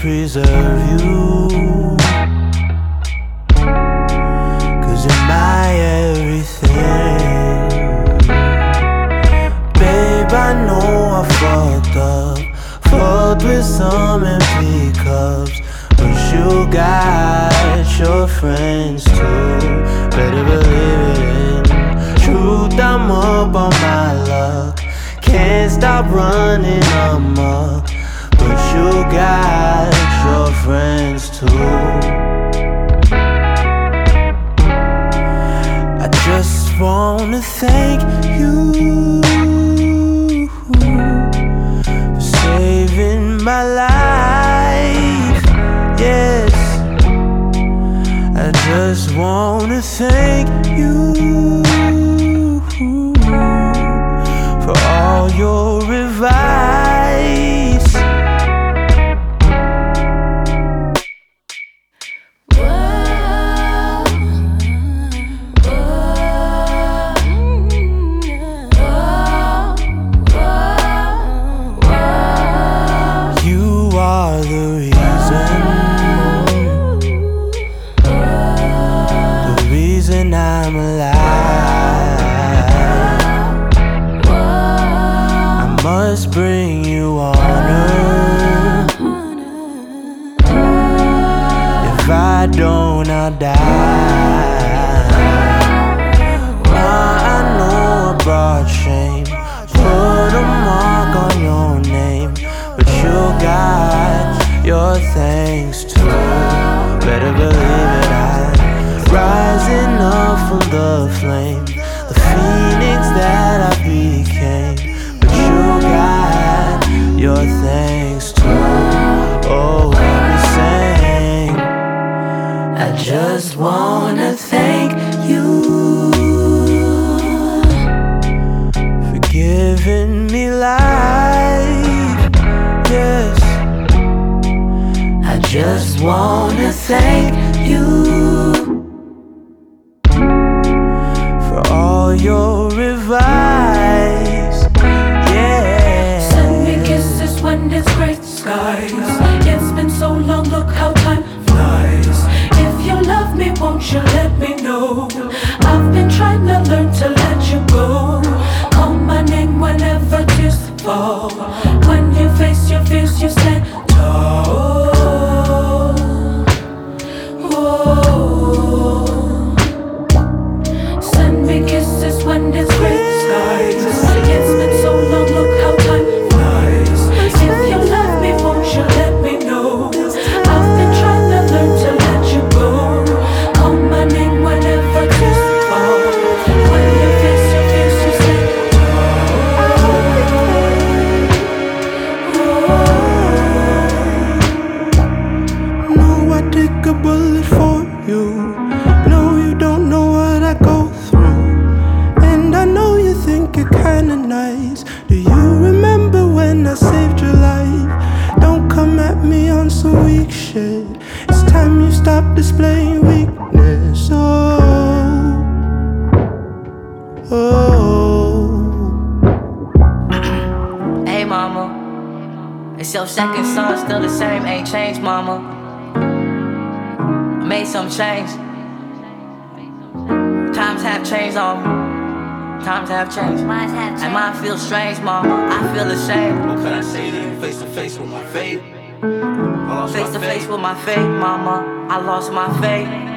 preserve you. Cause you're my everything. Babe, I know I fucked up. Fucked with some empty cups. But you got your friends too. Better believe it. Truth, I'm up on my luck. Can't stop running amok. But you got too. I just wanna thank you for saving my life. Yes, I just wanna thank you I'm alive. You for giving me life. Yes, I just wanna thank you for all your advice. Yeah. Send me kisses when it's gray skies. It's been so long, look how time flies. If you love me, won't you let me you stop displaying weakness. Oh, oh. Hey mama, it's your second son, still the same, ain't changed, mama. I made some change. Times have changed on me. Times have changed. Minds have And mine feel strange, mama. I feel ashamed. What can I say to you face to face with my fate? I lost Face to face with my fate, mama. I lost my faith.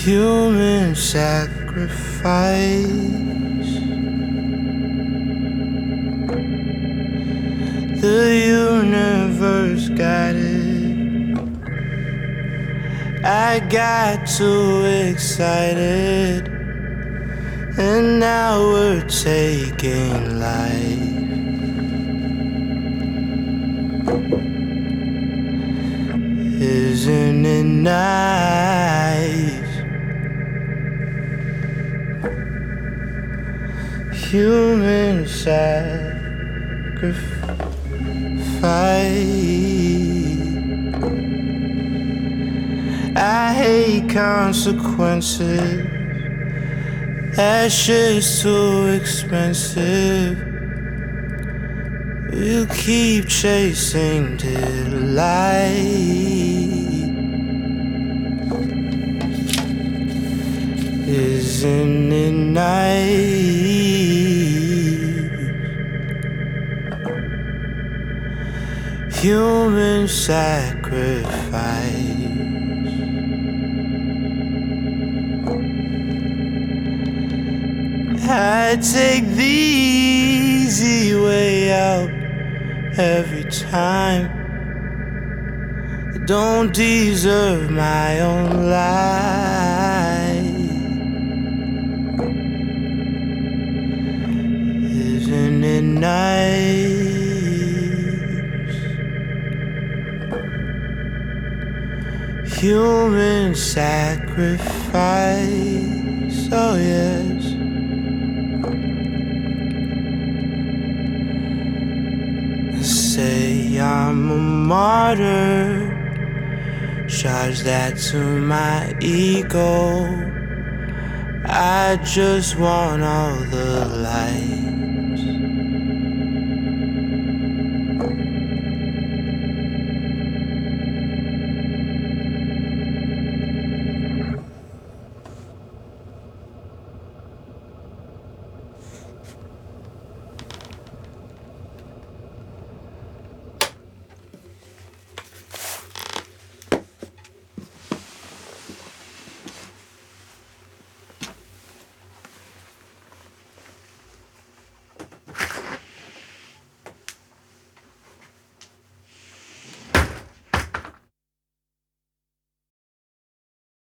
Human sacrifice. The universe got it. I got too excited, and now we're taking life. Isn't it nice? Human sacrifice. I hate consequences. Shit's too expensive. You keep chasing delight. Isn't it nice? Human sacrifice. I take the easy way out every time. I don't deserve my own life. Human sacrifice, oh yes. say I'm a martyr. Charge that to my ego. I just want all the light.